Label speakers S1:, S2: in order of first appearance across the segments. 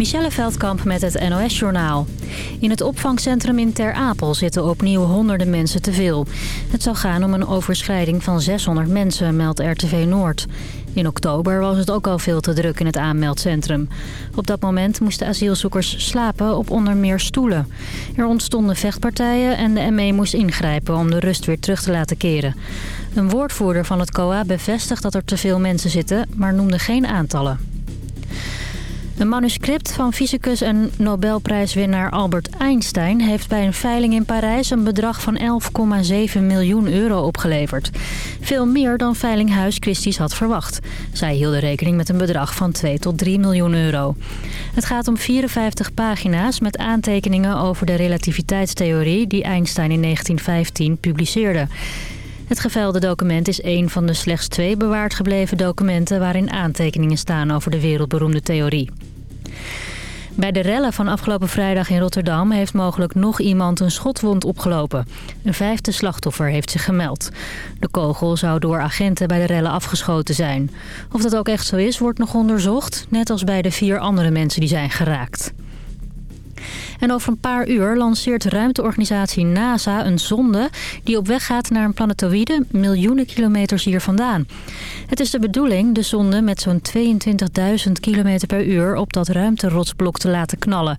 S1: Michelle Veldkamp met het NOS-journaal. In het opvangcentrum in Ter Apel zitten opnieuw honderden mensen te veel. Het zou gaan om een overschrijding van 600 mensen, meldt RTV Noord. In oktober was het ook al veel te druk in het aanmeldcentrum. Op dat moment moesten asielzoekers slapen op onder meer stoelen. Er ontstonden vechtpartijen en de ME moest ingrijpen om de rust weer terug te laten keren. Een woordvoerder van het COA bevestigt dat er te veel mensen zitten, maar noemde geen aantallen. Een manuscript van fysicus en Nobelprijswinnaar Albert Einstein... heeft bij een veiling in Parijs een bedrag van 11,7 miljoen euro opgeleverd. Veel meer dan Veilinghuis Christie's had verwacht. Zij hielden rekening met een bedrag van 2 tot 3 miljoen euro. Het gaat om 54 pagina's met aantekeningen over de relativiteitstheorie... die Einstein in 1915 publiceerde. Het gevelde document is een van de slechts twee bewaard gebleven documenten... waarin aantekeningen staan over de wereldberoemde theorie. Bij de rellen van afgelopen vrijdag in Rotterdam heeft mogelijk nog iemand een schotwond opgelopen. Een vijfde slachtoffer heeft zich gemeld. De kogel zou door agenten bij de rellen afgeschoten zijn. Of dat ook echt zo is, wordt nog onderzocht, net als bij de vier andere mensen die zijn geraakt. En over een paar uur lanceert ruimteorganisatie NASA een zonde... die op weg gaat naar een planetoïde miljoenen kilometers hier vandaan. Het is de bedoeling de zonde met zo'n 22.000 km per uur... op dat ruimterotsblok te laten knallen.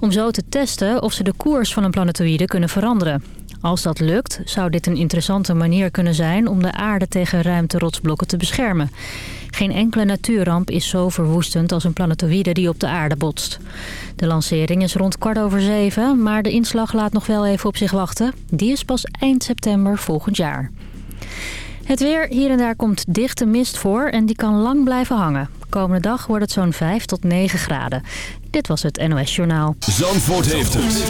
S1: Om zo te testen of ze de koers van een planetoïde kunnen veranderen. Als dat lukt, zou dit een interessante manier kunnen zijn... om de aarde tegen ruimterotsblokken te beschermen. Geen enkele natuurramp is zo verwoestend als een planetoïde die op de aarde botst. De lancering is rond kwart over zeven, maar de inslag laat nog wel even op zich wachten. Die is pas eind september volgend jaar. Het weer, hier en daar komt dichte mist voor en die kan lang blijven hangen. Komende dag wordt het zo'n 5 tot 9 graden. Dit was het NOS Journaal.
S2: Zandvoort heeft het.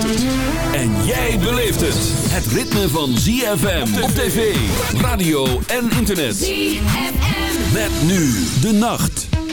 S2: En jij beleeft het. Het ritme van ZFM op tv, radio en internet. ZFM. Met nu de nacht.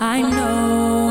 S3: I know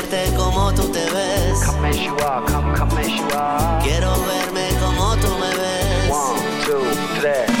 S4: como tú te ves.
S5: Come you are, come, come you are.
S4: Quiero verme como tú me ves. One,
S5: two, three.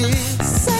S6: branches.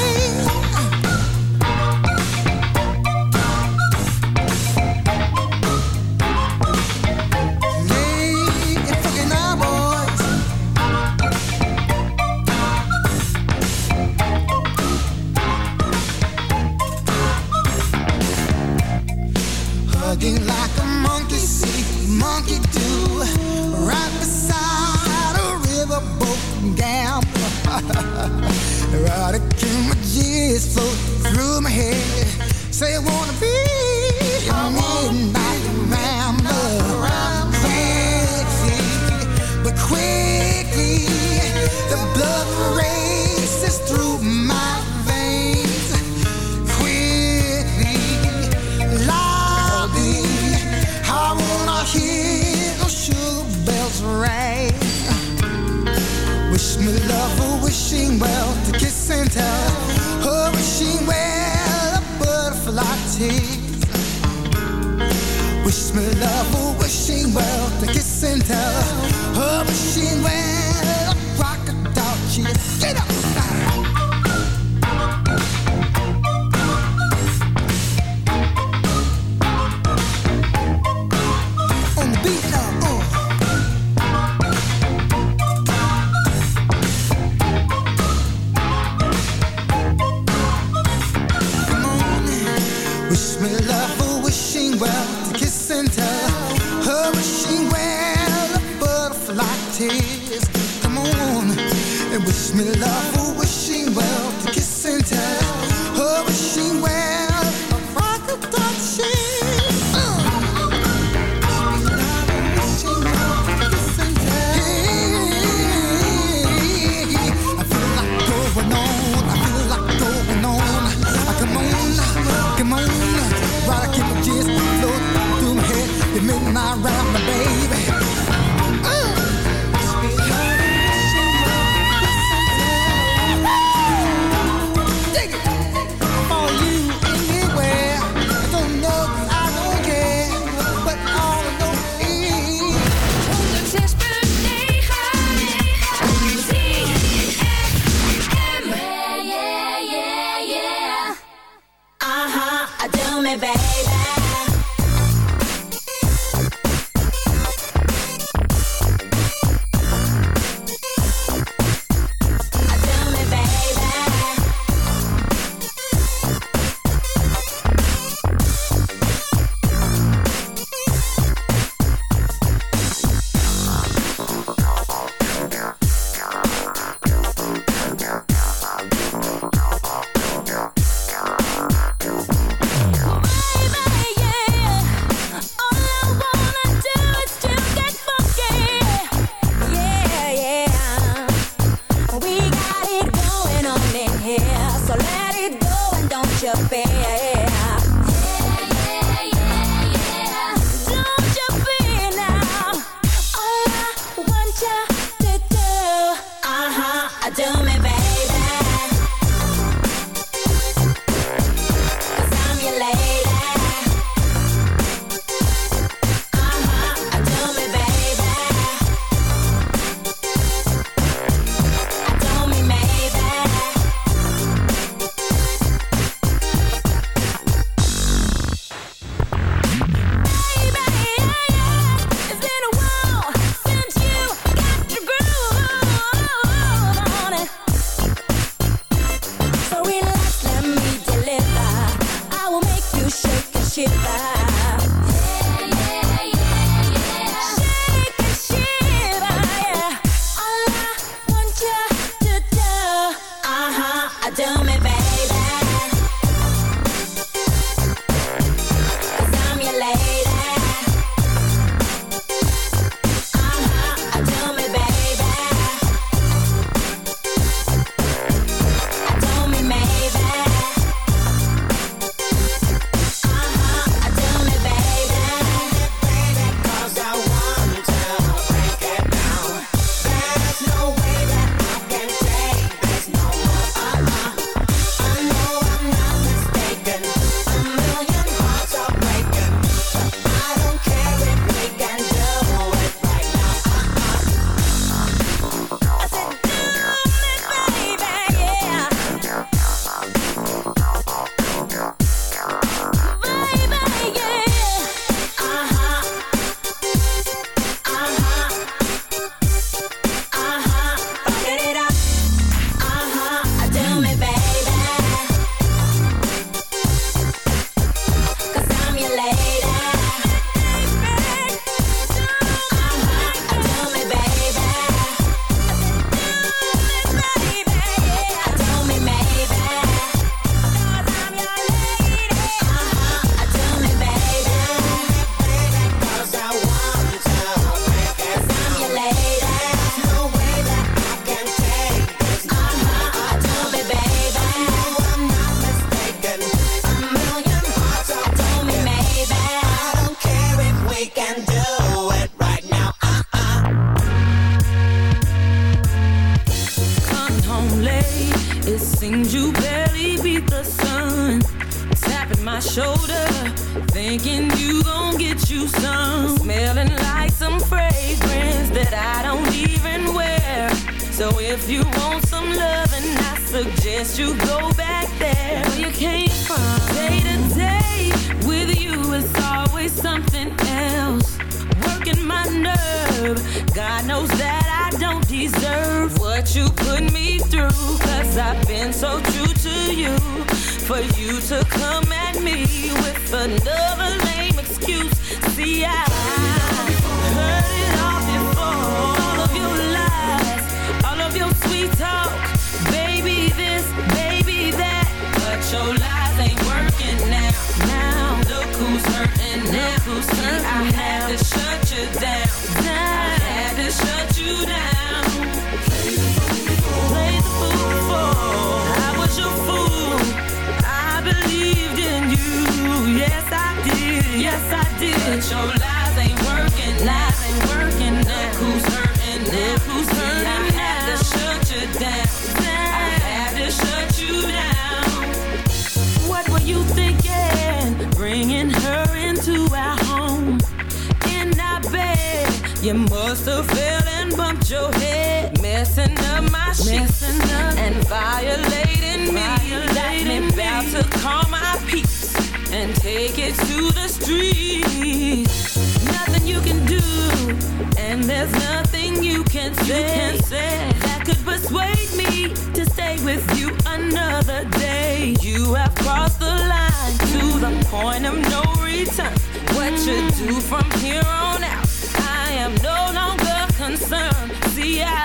S7: you have crossed the line to the point of no return. What you do from here on out, I am no longer concerned. See, I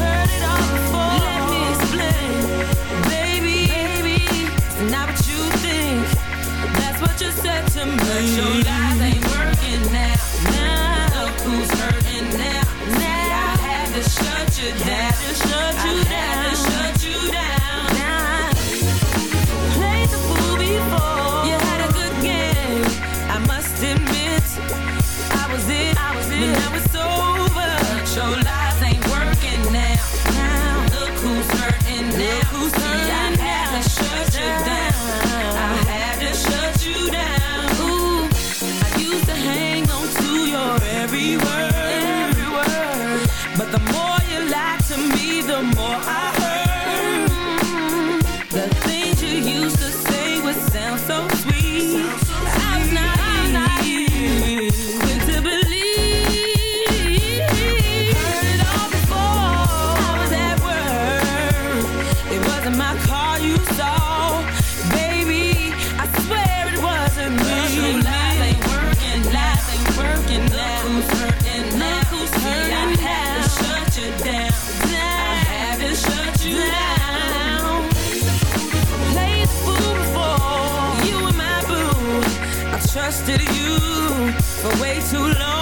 S7: heard it all before. Let me explain, baby. baby not what you think. That's what you said to me. But your life. for way too long.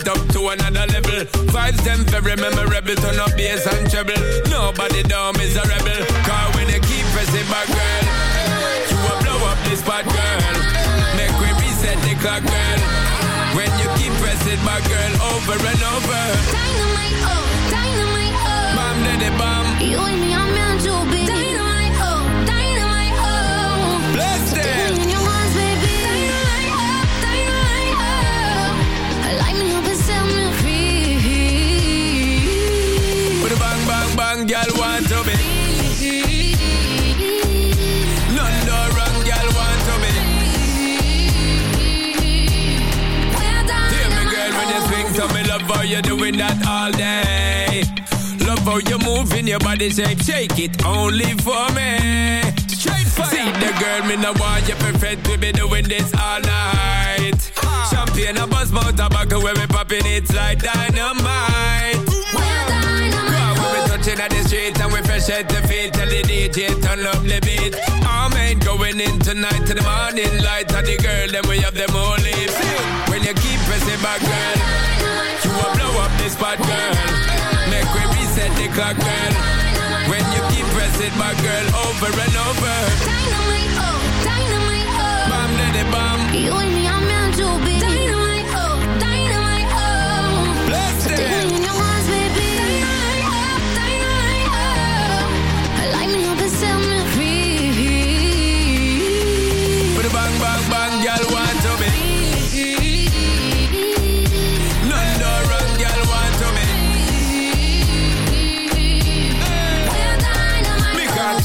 S8: it up to another level. Vibes them very memorable body shape, shake it only for me. Straight fire. See the girl, me no want you perfect. We be doing this all night. Ah. Champagne, a buzz, mouth, tobacco, where we popping it's like dynamite.
S3: we
S8: touching at the street and we fresh at the feet. Tell the DJ turn up the beat. All men going in tonight to the morning light. And the girl, then we have them all lips. When you keep pressing back, girl,
S3: will blow
S8: up this spot, girl. Make we reset the clock, girl.
S3: When you keep
S8: pressing my girl over and over
S3: Dynamite, oh, dynamite, oh Bam,
S8: daddy, bam
S3: You and me are meant to be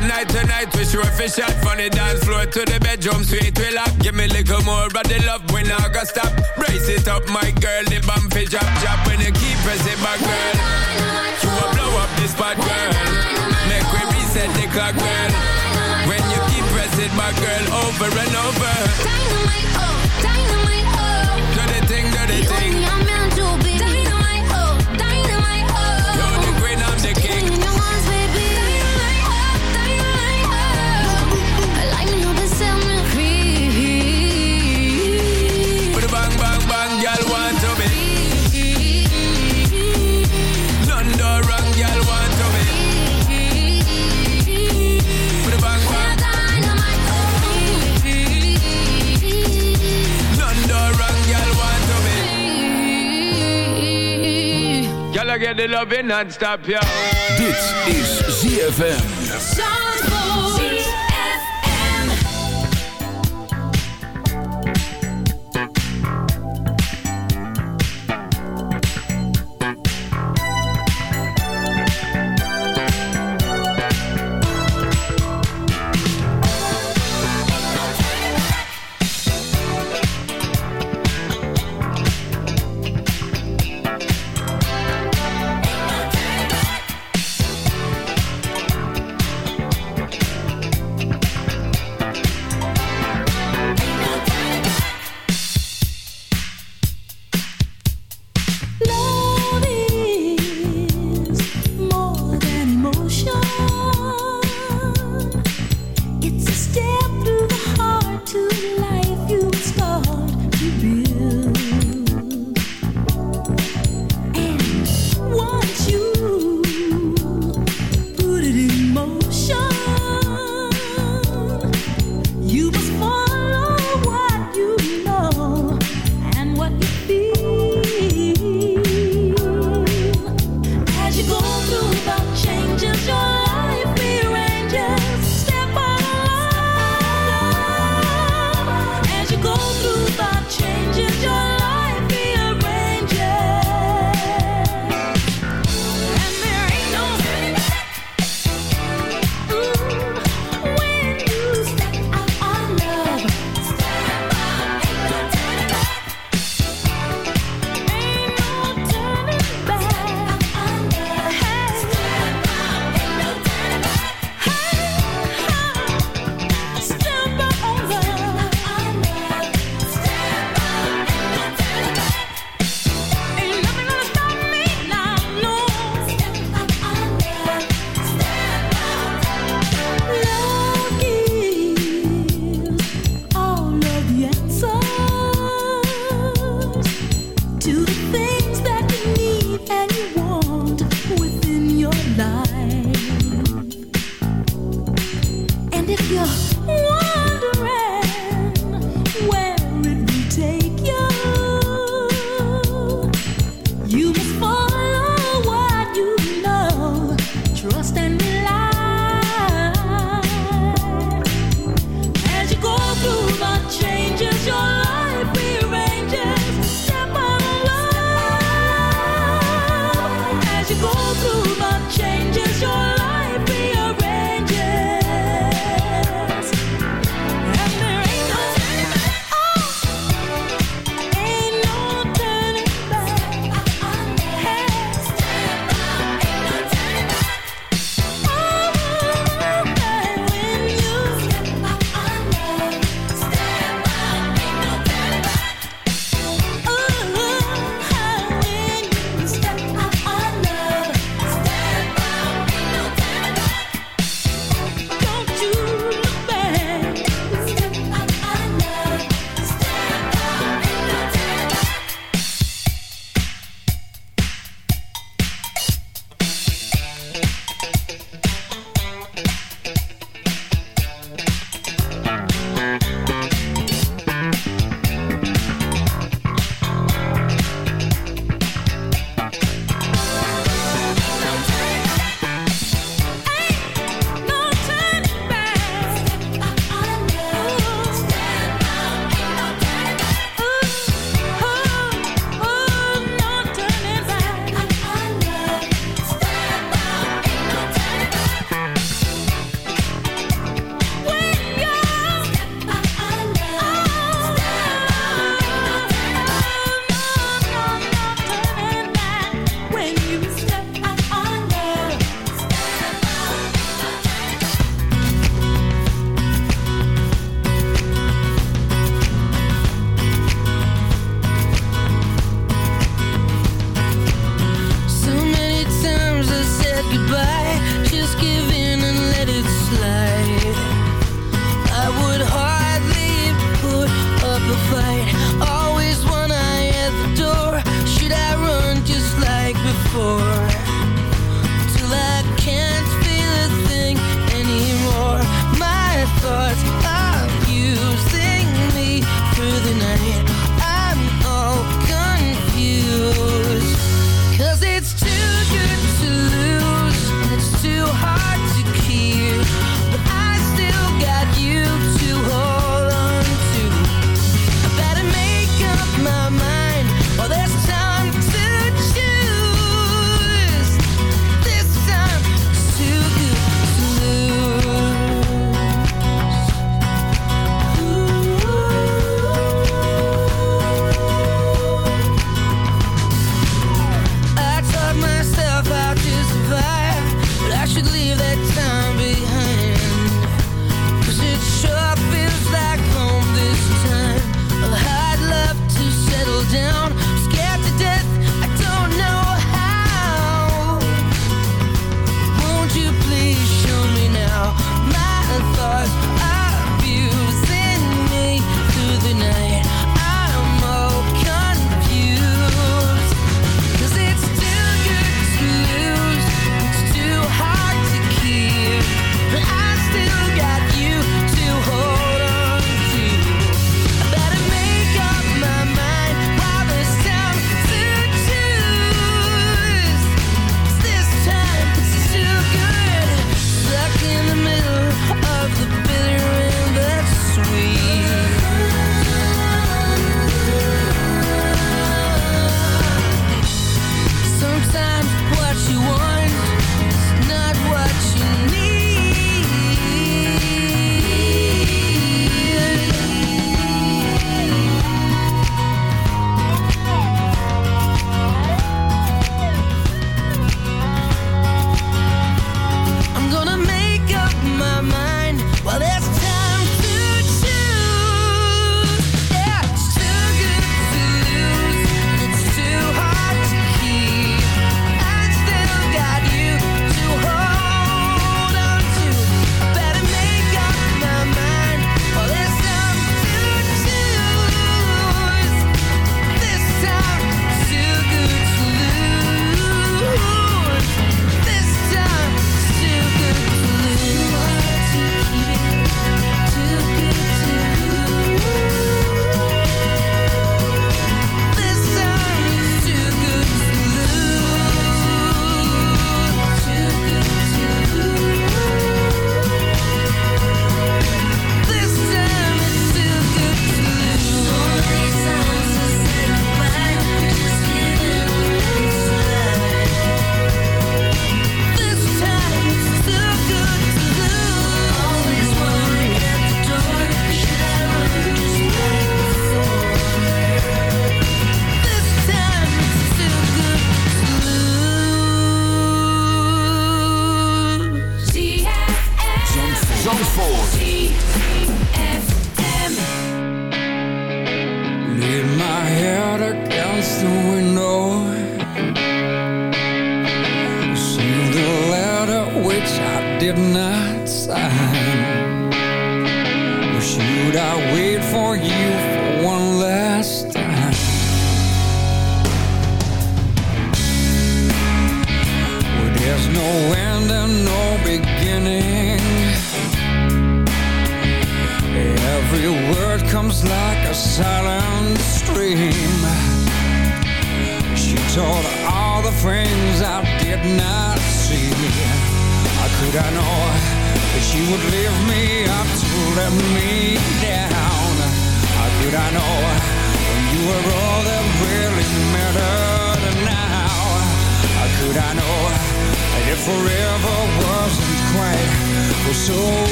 S8: tonight, tonight we sure fish out the dance floor to the bedroom sweet we lock. Give me a little more of the love when I got stop. Brace it up, my girl, the bump fish drop, drop when you keep pressing my girl.
S3: You will blow
S8: up this spot, girl. Make we reset the clock, girl.
S3: When you
S8: keep pressing my girl, over and over.
S3: Dynamite, oh,
S8: the loving non-stop, yo.
S2: Dit is ZFM.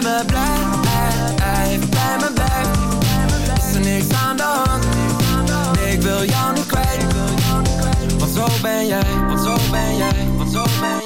S9: bij me blijft, bij me blijft Is er niks aan de hand? Ik wil jou niet kwijt. Want zo ben jij, want zo ben jij, want zo ben jij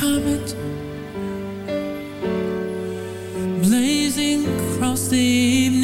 S10: comet blazing across the evening